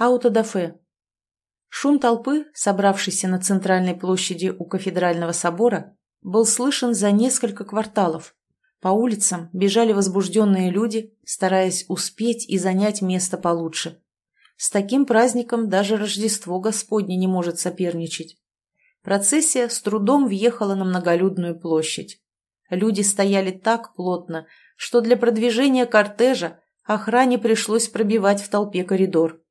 Аутодафе. Шум толпы, собравшейся на центральной площади у кафедрального собора, был слышен за несколько кварталов. По улицам бежали возбужденные люди, стараясь успеть и занять место получше. С таким праздником даже Рождество Господне не может соперничать. Процессия с трудом въехала на многолюдную площадь. Люди стояли так плотно, что для продвижения кортежа охране пришлось пробивать в толпе коридор.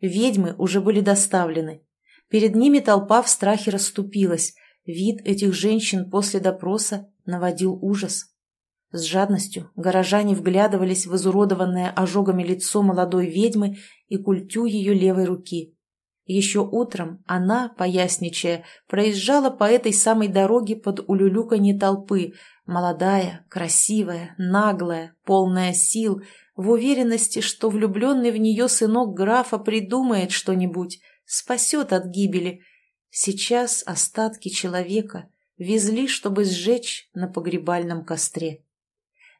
Ведьмы уже были доставлены. Перед ними толпа в страхе расступилась. Вид этих женщин после допроса наводил ужас. С жадностью горожане вглядывались в изуродованное ожогами лицо молодой ведьмы и культю ее левой руки. Еще утром она, поясничая, проезжала по этой самой дороге под улюлюканье толпы, молодая, красивая, наглая, полная сил, в уверенности, что влюбленный в нее сынок графа придумает что-нибудь, спасет от гибели. Сейчас остатки человека везли, чтобы сжечь на погребальном костре.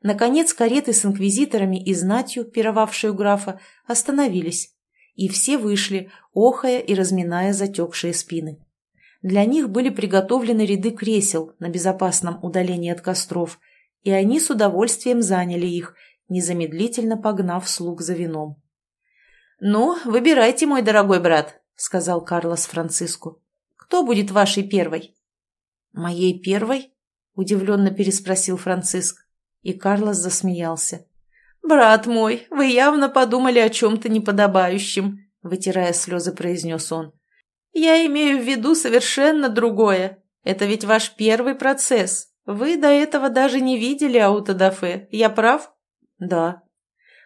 Наконец кареты с инквизиторами и знатью, пировавшие у графа, остановились, и все вышли, охая и разминая затекшие спины. Для них были приготовлены ряды кресел на безопасном удалении от костров, и они с удовольствием заняли их, незамедлительно погнав слуг за вином. «Ну, выбирайте, мой дорогой брат», — сказал Карлос Франциску. «Кто будет вашей первой?» «Моей первой?» — удивленно переспросил Франциск, и Карлос засмеялся. «Брат мой, вы явно подумали о чем-то неподобающем», — вытирая слезы, произнес он. «Я имею в виду совершенно другое. Это ведь ваш первый процесс. Вы до этого даже не видели аутодафе. Я прав?» «Да».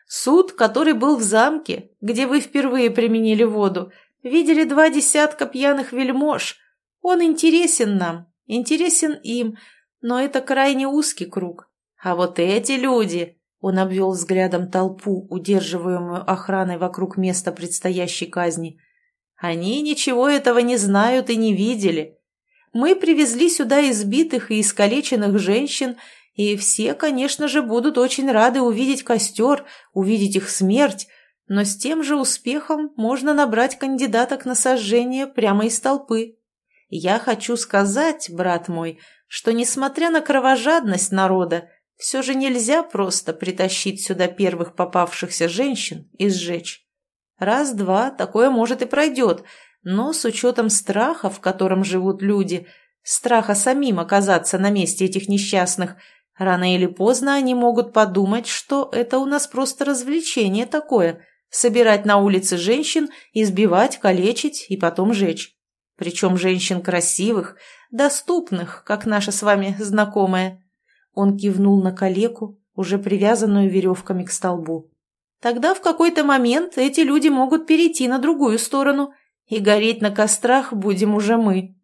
«Суд, который был в замке, где вы впервые применили воду, видели два десятка пьяных вельмож. Он интересен нам, интересен им, но это крайне узкий круг. А вот эти люди...» Он обвел взглядом толпу, удерживаемую охраной вокруг места предстоящей казни. «Они ничего этого не знают и не видели. Мы привезли сюда избитых и искалеченных женщин, и все, конечно же, будут очень рады увидеть костер, увидеть их смерть, но с тем же успехом можно набрать кандидаток на сожжение прямо из толпы. Я хочу сказать, брат мой, что, несмотря на кровожадность народа, все же нельзя просто притащить сюда первых попавшихся женщин и сжечь. Раз-два, такое может и пройдет, но с учетом страха, в котором живут люди, страха самим оказаться на месте этих несчастных, рано или поздно они могут подумать, что это у нас просто развлечение такое – собирать на улице женщин, избивать, калечить и потом жечь. Причем женщин красивых, доступных, как наша с вами знакомая. Он кивнул на калеку, уже привязанную веревками к столбу. Тогда в какой-то момент эти люди могут перейти на другую сторону, и гореть на кострах будем уже мы.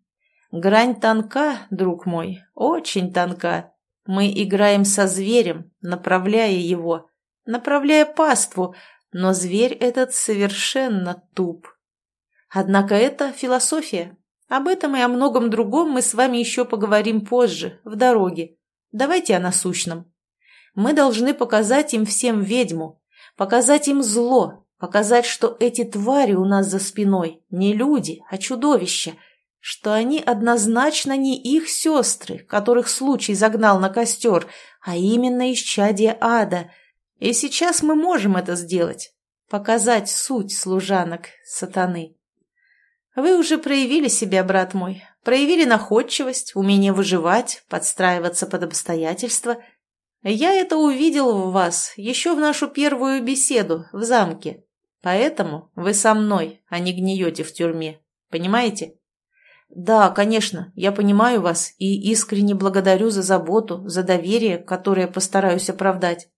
Грань тонка, друг мой, очень тонка. Мы играем со зверем, направляя его, направляя паству, но зверь этот совершенно туп. Однако это философия. Об этом и о многом другом мы с вами еще поговорим позже, в дороге. Давайте о насущном. Мы должны показать им всем ведьму, показать им зло, показать, что эти твари у нас за спиной не люди, а чудовища, что они однозначно не их сестры, которых случай загнал на костер, а именно исчадие ада. И сейчас мы можем это сделать, показать суть служанок сатаны. Вы уже проявили себя, брат мой, проявили находчивость, умение выживать, подстраиваться под обстоятельства. Я это увидел в вас еще в нашу первую беседу в замке. Поэтому вы со мной, а не гниете в тюрьме. Понимаете? Да, конечно, я понимаю вас и искренне благодарю за заботу, за доверие, которое постараюсь оправдать.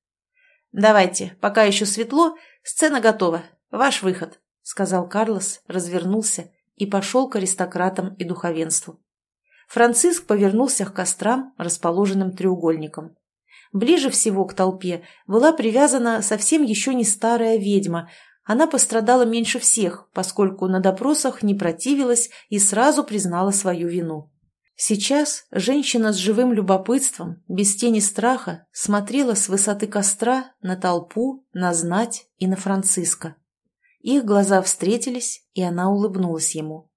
Давайте, пока еще светло, сцена готова. Ваш выход, сказал Карлос, развернулся и пошел к аристократам и духовенству. Франциск повернулся к кострам, расположенным треугольником. Ближе всего к толпе была привязана совсем еще не старая ведьма. Она пострадала меньше всех, поскольку на допросах не противилась и сразу признала свою вину. Сейчас женщина с живым любопытством, без тени страха, смотрела с высоты костра на толпу, на знать и на Франциска. Их глаза встретились, и она улыбнулась ему.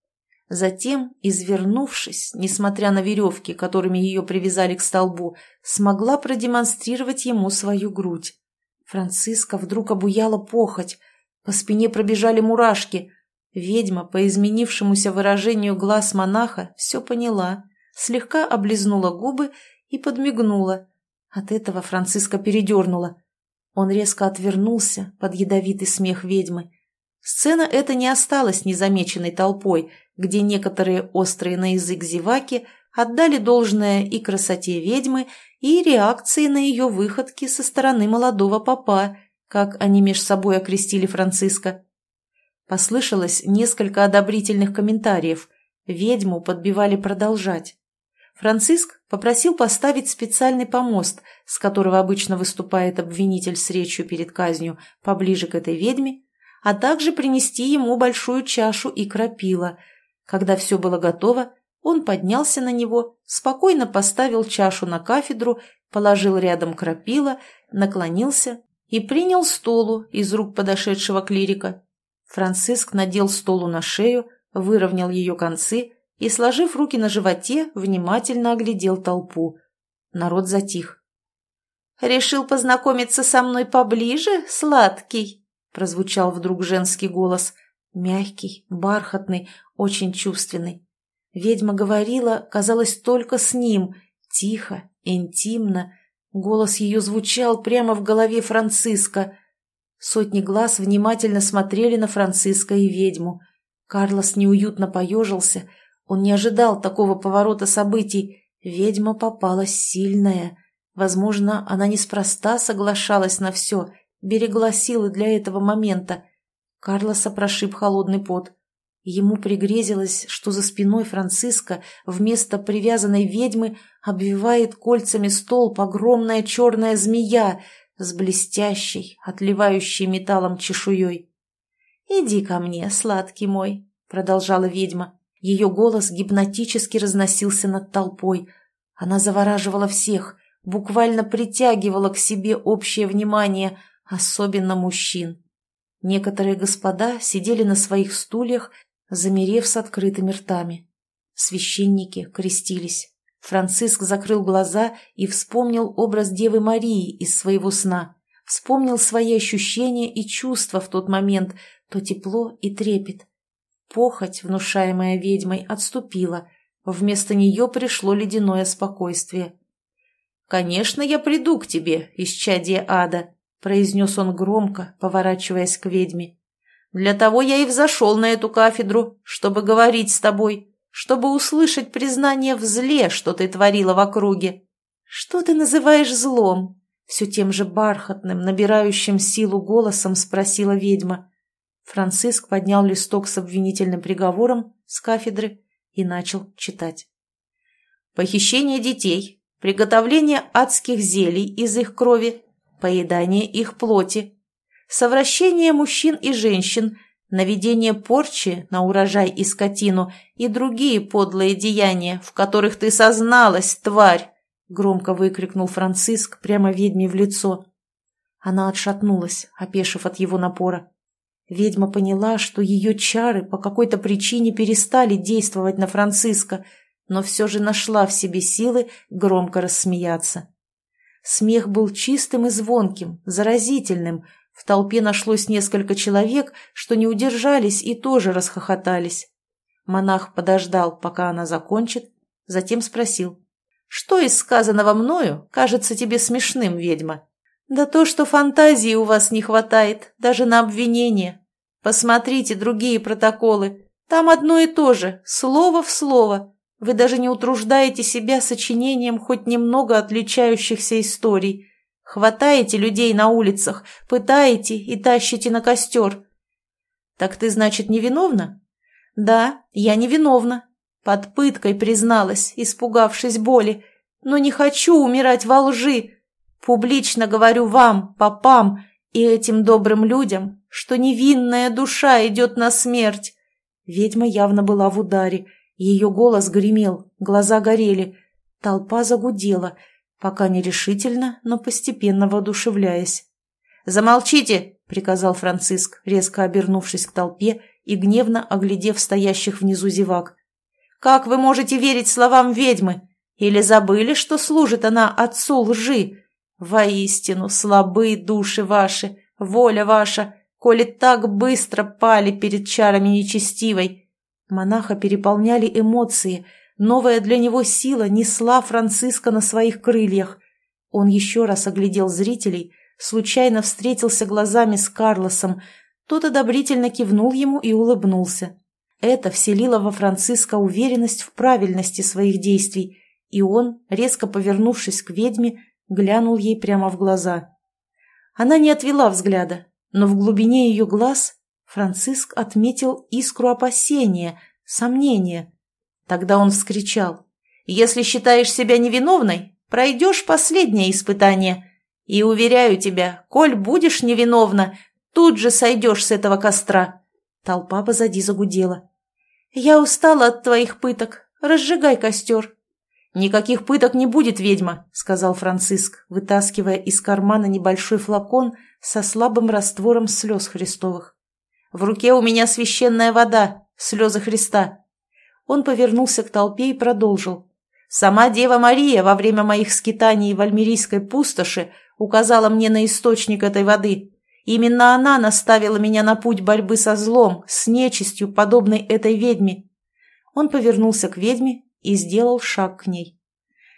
Затем, извернувшись, несмотря на веревки, которыми ее привязали к столбу, смогла продемонстрировать ему свою грудь. Франциска вдруг обуяла похоть, по спине пробежали мурашки. Ведьма, по изменившемуся выражению глаз монаха, все поняла, слегка облизнула губы и подмигнула. От этого Франциска передернула. Он резко отвернулся под ядовитый смех ведьмы. Сцена эта не осталась незамеченной толпой, где некоторые острые на язык зеваки отдали должное и красоте ведьмы, и реакции на ее выходки со стороны молодого папа, как они меж собой окрестили Франциска. Послышалось несколько одобрительных комментариев. Ведьму подбивали продолжать. Франциск попросил поставить специальный помост, с которого обычно выступает обвинитель с речью перед казнью, поближе к этой ведьме, а также принести ему большую чашу и крапила. Когда все было готово, он поднялся на него, спокойно поставил чашу на кафедру, положил рядом крапила, наклонился и принял столу из рук подошедшего клирика. Франциск надел столу на шею, выровнял ее концы и, сложив руки на животе, внимательно оглядел толпу. Народ затих. «Решил познакомиться со мной поближе, сладкий?» прозвучал вдруг женский голос, мягкий, бархатный, очень чувственный. Ведьма говорила, казалось, только с ним, тихо, интимно. Голос ее звучал прямо в голове Франциска. Сотни глаз внимательно смотрели на Франциска и ведьму. Карлос неуютно поежился. Он не ожидал такого поворота событий. Ведьма попалась сильная. Возможно, она неспроста соглашалась на все — берегла силы для этого момента. Карлоса прошиб холодный пот. Ему пригрезилось, что за спиной Франциска вместо привязанной ведьмы обвивает кольцами столб огромная черная змея с блестящей, отливающей металлом чешуей. «Иди ко мне, сладкий мой», — продолжала ведьма. Ее голос гипнотически разносился над толпой. Она завораживала всех, буквально притягивала к себе общее внимание — особенно мужчин. Некоторые господа сидели на своих стульях, замерев с открытыми ртами. Священники крестились. Франциск закрыл глаза и вспомнил образ Девы Марии из своего сна. Вспомнил свои ощущения и чувства в тот момент, то тепло и трепет. Похоть, внушаемая ведьмой, отступила. Вместо нее пришло ледяное спокойствие. «Конечно, я приду к тебе, исчадие ада», произнес он громко, поворачиваясь к ведьме. «Для того я и взошел на эту кафедру, чтобы говорить с тобой, чтобы услышать признание в зле, что ты творила в округе. Что ты называешь злом?» Все тем же бархатным, набирающим силу голосом спросила ведьма. Франциск поднял листок с обвинительным приговором с кафедры и начал читать. «Похищение детей, приготовление адских зелий из их крови, поедание их плоти, совращение мужчин и женщин, наведение порчи на урожай и скотину и другие подлые деяния, в которых ты созналась, тварь!» — громко выкрикнул Франциск прямо ведьме в лицо. Она отшатнулась, опешив от его напора. Ведьма поняла, что ее чары по какой-то причине перестали действовать на Франциска, но все же нашла в себе силы громко рассмеяться. Смех был чистым и звонким, заразительным. В толпе нашлось несколько человек, что не удержались и тоже расхохотались. Монах подождал, пока она закончит, затем спросил. «Что из сказанного мною кажется тебе смешным, ведьма?» «Да то, что фантазии у вас не хватает, даже на обвинение. Посмотрите другие протоколы. Там одно и то же, слово в слово. Вы даже не утруждаете себя сочинением хоть немного отличающихся историй. Хватаете людей на улицах, пытаете и тащите на костер. Так ты, значит, невиновна? Да, я невиновна. Под пыткой призналась, испугавшись боли. Но не хочу умирать во лжи. Публично говорю вам, попам, и этим добрым людям, что невинная душа идет на смерть. Ведьма явно была в ударе ее голос гремел, глаза горели. Толпа загудела, пока нерешительно, но постепенно воодушевляясь. «Замолчите!» — приказал Франциск, резко обернувшись к толпе и гневно оглядев стоящих внизу зевак. «Как вы можете верить словам ведьмы? Или забыли, что служит она отцу лжи? Воистину, слабые души ваши, воля ваша, коли так быстро пали перед чарами нечестивой!» Монаха переполняли эмоции, новая для него сила несла Франциска на своих крыльях. Он еще раз оглядел зрителей, случайно встретился глазами с Карлосом, тот одобрительно кивнул ему и улыбнулся. Это вселило во Франциска уверенность в правильности своих действий, и он, резко повернувшись к ведьме, глянул ей прямо в глаза. Она не отвела взгляда, но в глубине ее глаз Франциск отметил искру опасения, сомнения. Тогда он вскричал. «Если считаешь себя невиновной, пройдешь последнее испытание. И, уверяю тебя, коль будешь невиновна, тут же сойдешь с этого костра». Толпа позади загудела. «Я устала от твоих пыток. Разжигай костер». «Никаких пыток не будет, ведьма», — сказал Франциск, вытаскивая из кармана небольшой флакон со слабым раствором слез Христовых. В руке у меня священная вода, слезы Христа. Он повернулся к толпе и продолжил. Сама Дева Мария во время моих скитаний в Альмерийской пустоши указала мне на источник этой воды. Именно она наставила меня на путь борьбы со злом, с нечистью, подобной этой ведьме. Он повернулся к ведьме и сделал шаг к ней.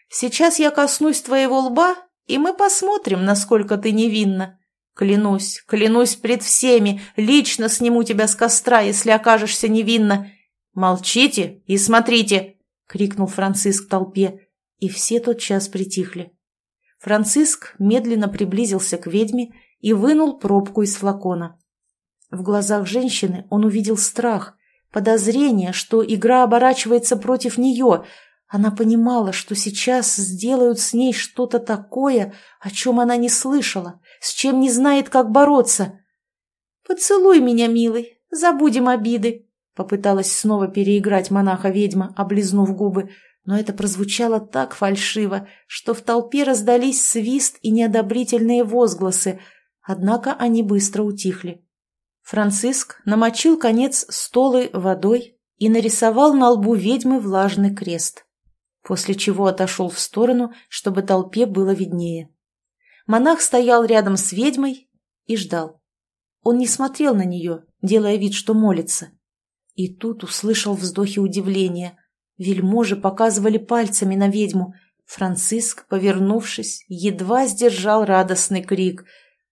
«Сейчас я коснусь твоего лба, и мы посмотрим, насколько ты невинна. Клянусь, клянусь пред всеми, лично сниму тебя с костра, если окажешься невинна. Молчите и смотрите, крикнул Франциск толпе, и все тотчас притихли. Франциск медленно приблизился к ведьме и вынул пробку из флакона. В глазах женщины он увидел страх, подозрение, что игра оборачивается против нее, она понимала, что сейчас сделают с ней что-то такое, о чем она не слышала, с чем не знает, как бороться. «Поцелуй меня, милый, забудем обиды», — попыталась снова переиграть монаха-ведьма, облизнув губы, но это прозвучало так фальшиво, что в толпе раздались свист и неодобрительные возгласы, однако они быстро утихли. Франциск намочил конец столы водой и нарисовал на лбу ведьмы влажный крест после чего отошел в сторону, чтобы толпе было виднее. Монах стоял рядом с ведьмой и ждал. Он не смотрел на нее, делая вид, что молится. И тут услышал вздохи удивления. Вельможи показывали пальцами на ведьму. Франциск, повернувшись, едва сдержал радостный крик.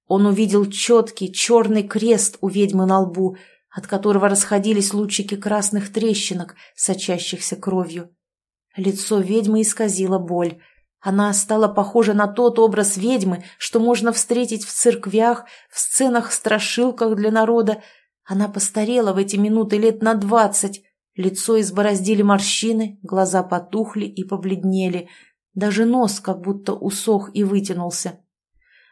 Он увидел четкий черный крест у ведьмы на лбу, от которого расходились лучики красных трещинок, сочащихся кровью. Лицо ведьмы исказило боль. Она стала похожа на тот образ ведьмы, что можно встретить в церквях, в сценах-страшилках для народа. Она постарела в эти минуты лет на двадцать. Лицо избороздили морщины, глаза потухли и побледнели. Даже нос как будто усох и вытянулся.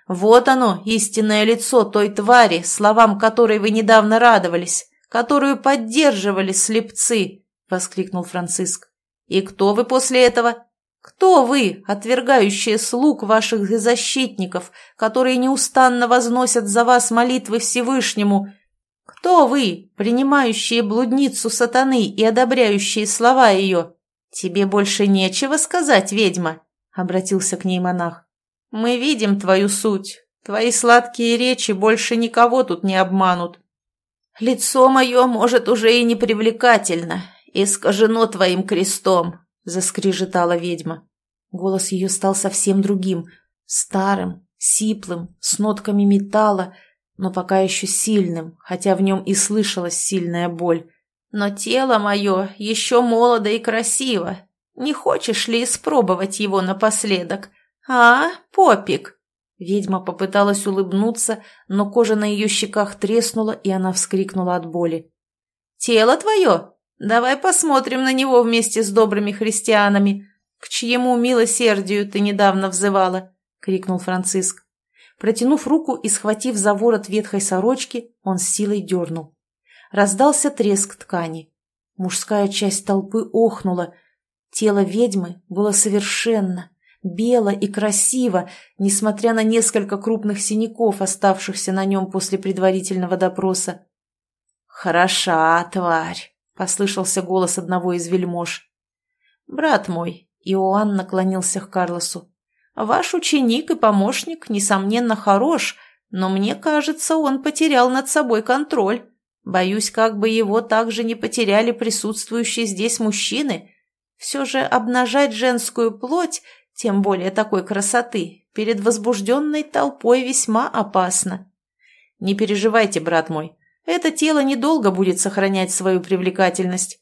«Вот оно, истинное лицо той твари, словам которой вы недавно радовались, которую поддерживали слепцы!» — воскликнул Франциск. И кто вы после этого? Кто вы, отвергающие слуг ваших защитников, которые неустанно возносят за вас молитвы Всевышнему? Кто вы, принимающие блудницу сатаны и одобряющие слова ее? Тебе больше нечего сказать, ведьма, — обратился к ней монах. Мы видим твою суть. Твои сладкие речи больше никого тут не обманут. Лицо мое, может, уже и не привлекательно, «Искажено твоим крестом!» — заскрежетала ведьма. Голос ее стал совсем другим, старым, сиплым, с нотками металла, но пока еще сильным, хотя в нем и слышалась сильная боль. «Но тело мое еще молодо и красиво. Не хочешь ли испробовать его напоследок? А, попик?» Ведьма попыталась улыбнуться, но кожа на ее щеках треснула, и она вскрикнула от боли. «Тело твое? Давай посмотрим на него вместе с добрыми христианами. К чьему милосердию ты недавно взывала?» — крикнул Франциск. Протянув руку и схватив за ворот ветхой сорочки, он с силой дернул. Раздался треск ткани. Мужская часть толпы охнула. Тело ведьмы было совершенно, бело и красиво, несмотря на несколько крупных синяков, оставшихся на нем после предварительного допроса. «Хороша, тварь!» — послышался голос одного из вельмож. «Брат мой», — Иоанн наклонился к Карлосу, — «ваш ученик и помощник, несомненно, хорош, но мне кажется, он потерял над собой контроль. Боюсь, как бы его также не потеряли присутствующие здесь мужчины. Все же обнажать женскую плоть, тем более такой красоты, перед возбужденной толпой весьма опасно. Не переживайте, брат мой, это тело недолго будет сохранять свою привлекательность.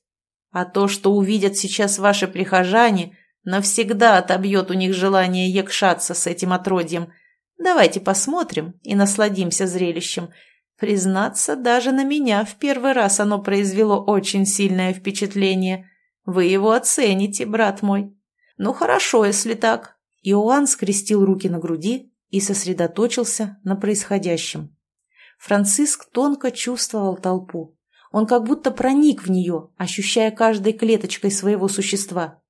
А то, что увидят сейчас ваши прихожане, навсегда отобьет у них желание якшаться с этим отродьем. Давайте посмотрим и насладимся зрелищем. Признаться, даже на меня в первый раз оно произвело очень сильное впечатление. Вы его оцените, брат мой. Ну хорошо, если так. Иоанн скрестил руки на груди и сосредоточился на происходящем. Франциск тонко чувствовал толпу. Он как будто проник в нее, ощущая каждой клеточкой своего существа.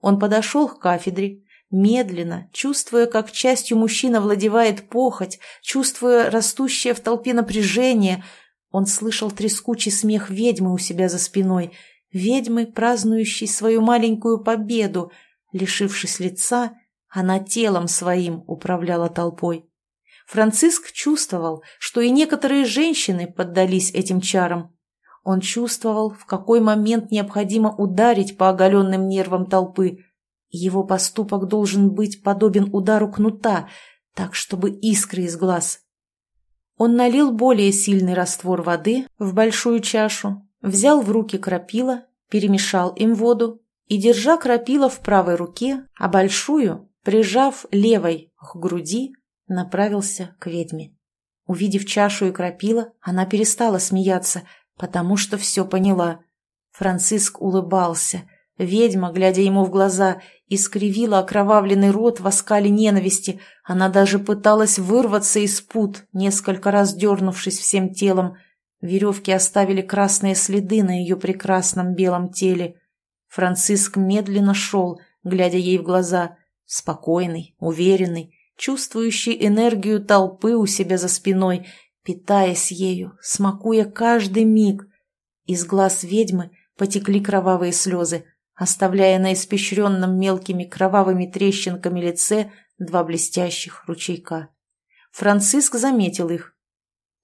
Он подошел к кафедре, медленно, чувствуя, как частью мужчина владевает похоть, чувствуя растущее в толпе напряжение. Он слышал трескучий смех ведьмы у себя за спиной, ведьмы, празднующей свою маленькую победу. Лишившись лица, она телом своим управляла толпой. Франциск чувствовал, что и некоторые женщины поддались этим чарам. Он чувствовал, в какой момент необходимо ударить по оголенным нервам толпы. Его поступок должен быть подобен удару кнута, так, чтобы искры из глаз. Он налил более сильный раствор воды в большую чашу, взял в руки крапила, перемешал им воду и, держа крапила в правой руке, а большую, прижав левой к груди, направился к ведьме. Увидев чашу и крапила, она перестала смеяться – потому что все поняла. Франциск улыбался. Ведьма, глядя ему в глаза, искривила окровавленный рот в оскале ненависти. Она даже пыталась вырваться из пут, несколько раз дернувшись всем телом. Веревки оставили красные следы на ее прекрасном белом теле. Франциск медленно шел, глядя ей в глаза, спокойный, уверенный, чувствующий энергию толпы у себя за спиной питаясь ею, смакуя каждый миг. Из глаз ведьмы потекли кровавые слезы, оставляя на испещренном мелкими кровавыми трещинками лице два блестящих ручейка. Франциск заметил их.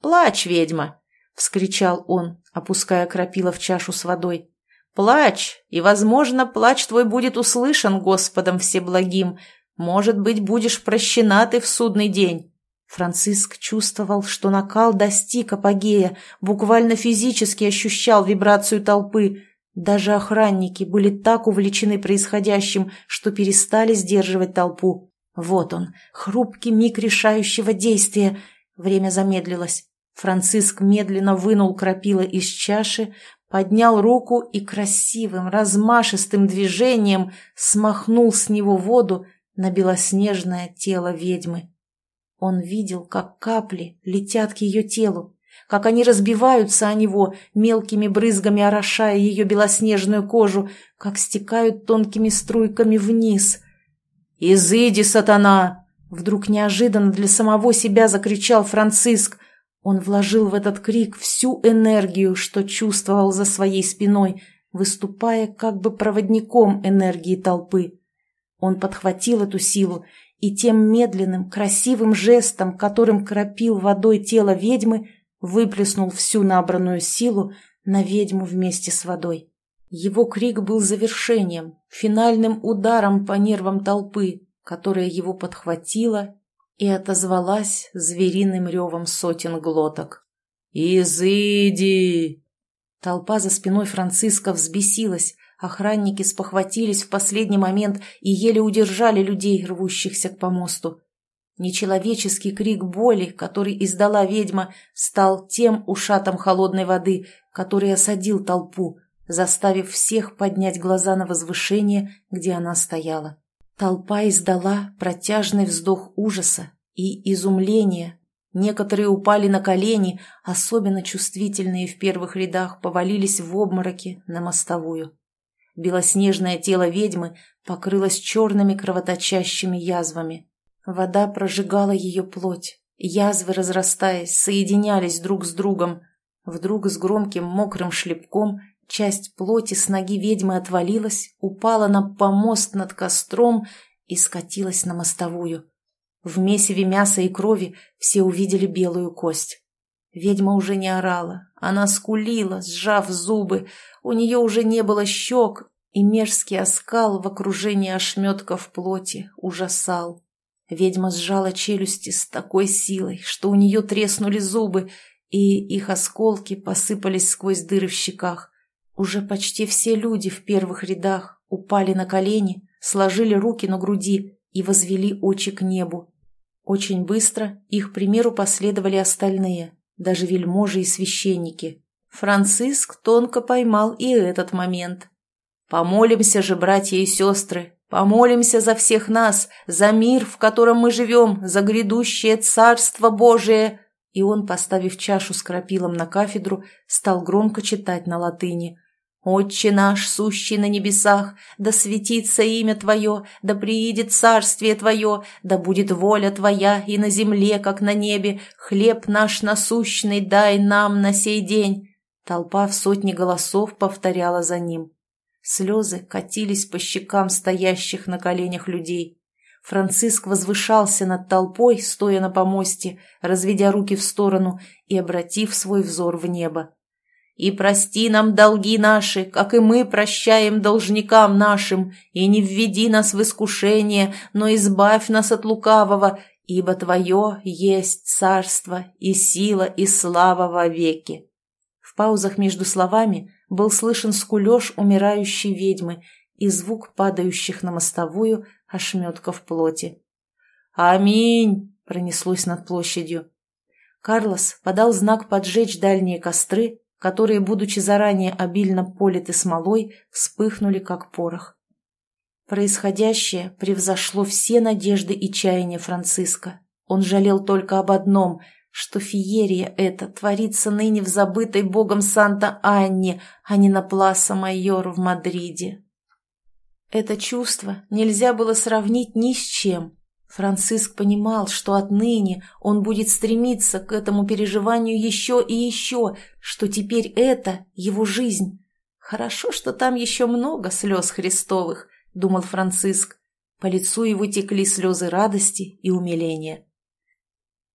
«Плачь, ведьма!» — вскричал он, опуская крапила в чашу с водой. «Плачь, и, возможно, плач твой будет услышан Господом Всеблагим. Может быть, будешь прощена ты в судный день». Франциск чувствовал, что накал достиг апогея, буквально физически ощущал вибрацию толпы. Даже охранники были так увлечены происходящим, что перестали сдерживать толпу. Вот он, хрупкий миг решающего действия. Время замедлилось. Франциск медленно вынул крапила из чаши, поднял руку и красивым, размашистым движением смахнул с него воду на белоснежное тело ведьмы. Он видел, как капли летят к ее телу, как они разбиваются о него, мелкими брызгами орошая ее белоснежную кожу, как стекают тонкими струйками вниз. «Изыди, сатана!» Вдруг неожиданно для самого себя закричал Франциск. Он вложил в этот крик всю энергию, что чувствовал за своей спиной, выступая как бы проводником энергии толпы. Он подхватил эту силу и тем медленным, красивым жестом, которым кропил водой тело ведьмы, выплеснул всю набранную силу на ведьму вместе с водой. Его крик был завершением, финальным ударом по нервам толпы, которая его подхватила и отозвалась звериным ревом сотен глоток. «Изыди!» Толпа за спиной Франциска взбесилась, Охранники спохватились в последний момент и еле удержали людей, рвущихся к помосту. Нечеловеческий крик боли, который издала ведьма, стал тем ушатом холодной воды, который осадил толпу, заставив всех поднять глаза на возвышение, где она стояла. Толпа издала протяжный вздох ужаса и изумления. Некоторые упали на колени, особенно чувствительные в первых рядах повалились в обмороки на мостовую. Белоснежное тело ведьмы покрылось черными кровоточащими язвами. Вода прожигала ее плоть. Язвы, разрастаясь, соединялись друг с другом. Вдруг с громким мокрым шлепком часть плоти с ноги ведьмы отвалилась, упала на помост над костром и скатилась на мостовую. В месиве мяса и крови все увидели белую кость. Ведьма уже не орала, она скулила, сжав зубы, у нее уже не было щек, и мерзкий оскал в окружении ошметков плоти ужасал. Ведьма сжала челюсти с такой силой, что у нее треснули зубы, и их осколки посыпались сквозь дыры в щеках. Уже почти все люди в первых рядах упали на колени, сложили руки на груди и возвели очи к небу. Очень быстро их примеру последовали остальные, даже вельможи и священники. Франциск тонко поймал и этот момент. «Помолимся же, братья и сестры, помолимся за всех нас, за мир, в котором мы живем, за грядущее Царство Божие!» И он, поставив чашу с крапилом на кафедру, стал громко читать на латыни. «Отче наш, сущий на небесах, да светится имя Твое, да приидет царствие Твое, да будет воля Твоя и на земле, как на небе, хлеб наш насущный дай нам на сей день». Толпа в сотни голосов повторяла за ним. Слезы катились по щекам стоящих на коленях людей. Франциск возвышался над толпой, стоя на помосте, разведя руки в сторону и обратив свой взор в небо. И прости нам долги наши, как и мы прощаем должникам нашим, и не введи нас в искушение, но избавь нас от лукавого, ибо Твое есть царство и сила и слава во веки». В паузах между словами был слышен скулеж умирающей ведьмы и звук падающих на мостовую ошметков плоти. «Аминь!» — пронеслось над площадью. Карлос подал знак поджечь дальние костры, которые, будучи заранее обильно политы смолой, вспыхнули как порох. Происходящее превзошло все надежды и чаяния Франциска. Он жалел только об одном, что феерия эта творится ныне в забытой богом Санта-Анне, а не на Пласа-Майор в Мадриде. Это чувство нельзя было сравнить ни с чем, Франциск понимал, что отныне он будет стремиться к этому переживанию еще и еще, что теперь это его жизнь. Хорошо, что там еще много слез Христовых, думал Франциск. По лицу его текли слезы радости и умиления.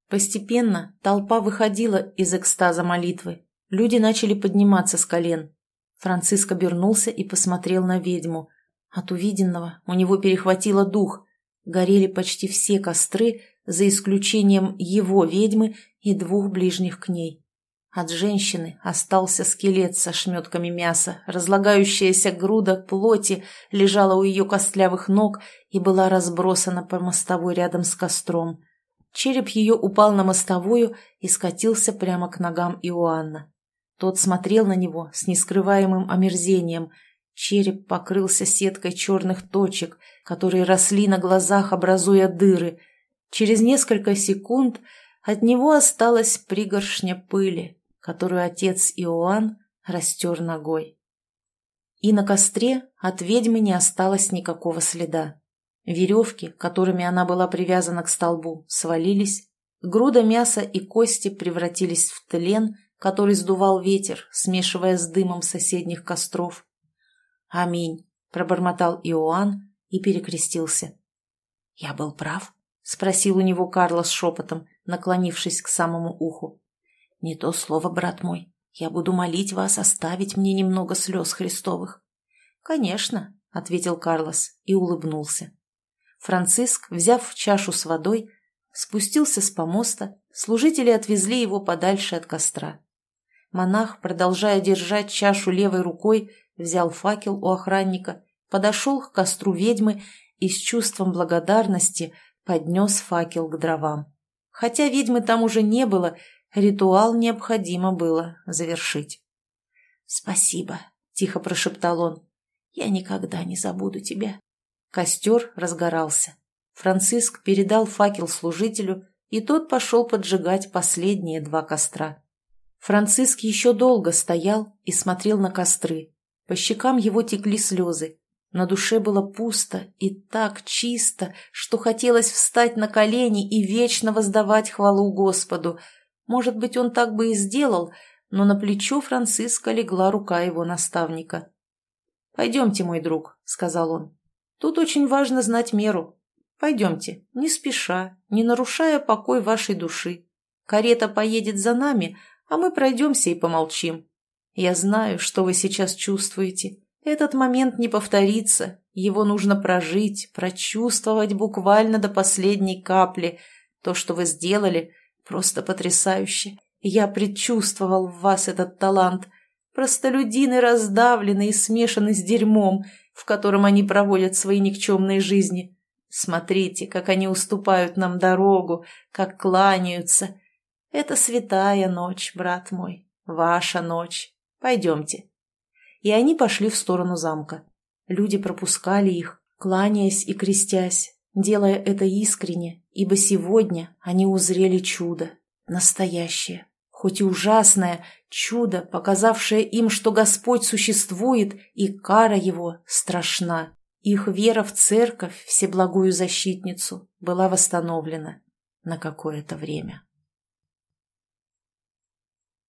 Постепенно толпа выходила из экстаза молитвы. Люди начали подниматься с колен. Франциск обернулся и посмотрел на ведьму. От увиденного у него перехватило дух – горели почти все костры, за исключением его ведьмы и двух ближних к ней. От женщины остался скелет со шметками мяса, разлагающаяся груда плоти лежала у ее костлявых ног и была разбросана по мостовой рядом с костром. Череп ее упал на мостовую и скатился прямо к ногам Иоанна. Тот смотрел на него с нескрываемым омерзением – Череп покрылся сеткой черных точек, которые росли на глазах, образуя дыры. Через несколько секунд от него осталась пригоршня пыли, которую отец Иоанн растер ногой. И на костре от ведьмы не осталось никакого следа. Веревки, которыми она была привязана к столбу, свалились, груда мяса и кости превратились в тлен, который сдувал ветер, смешивая с дымом соседних костров. «Аминь», — пробормотал Иоанн и перекрестился. «Я был прав?» — спросил у него Карлос шепотом, наклонившись к самому уху. «Не то слово, брат мой. Я буду молить вас оставить мне немного слез Христовых». «Конечно», — ответил Карлос и улыбнулся. Франциск, взяв чашу с водой, спустился с помоста, служители отвезли его подальше от костра. Монах, продолжая держать чашу левой рукой, взял факел у охранника, подошел к костру ведьмы и с чувством благодарности поднес факел к дровам. Хотя ведьмы там уже не было, ритуал необходимо было завершить. «Спасибо», — тихо прошептал он. «Я никогда не забуду тебя». Костер разгорался. Франциск передал факел служителю, и тот пошел поджигать последние два костра. Франциск еще долго стоял и смотрел на костры, По щекам его текли слезы. На душе было пусто и так чисто, что хотелось встать на колени и вечно воздавать хвалу Господу. Может быть, он так бы и сделал, но на плечо Франциска легла рука его наставника. «Пойдемте, мой друг», — сказал он. «Тут очень важно знать меру. Пойдемте, не спеша, не нарушая покой вашей души. Карета поедет за нами, а мы пройдемся и помолчим. Я знаю, что вы сейчас чувствуете. Этот момент не повторится, его нужно прожить, прочувствовать буквально до последней капли. То, что вы сделали, просто потрясающе. Я предчувствовал в вас этот талант. Простолюдины раздавлены и смешаны с дерьмом, в котором они проводят свои никчемные жизни. Смотрите, как они уступают нам дорогу, как кланяются. Это святая ночь, брат мой, ваша ночь. Пойдемте и они пошли в сторону замка. Люди пропускали их, кланяясь и крестясь, делая это искренне, ибо сегодня они узрели чудо, настоящее, хоть и ужасное, чудо, показавшее им, что Господь существует и кара Его страшна. Их вера в церковь, всеблагую защитницу, была восстановлена на какое-то время.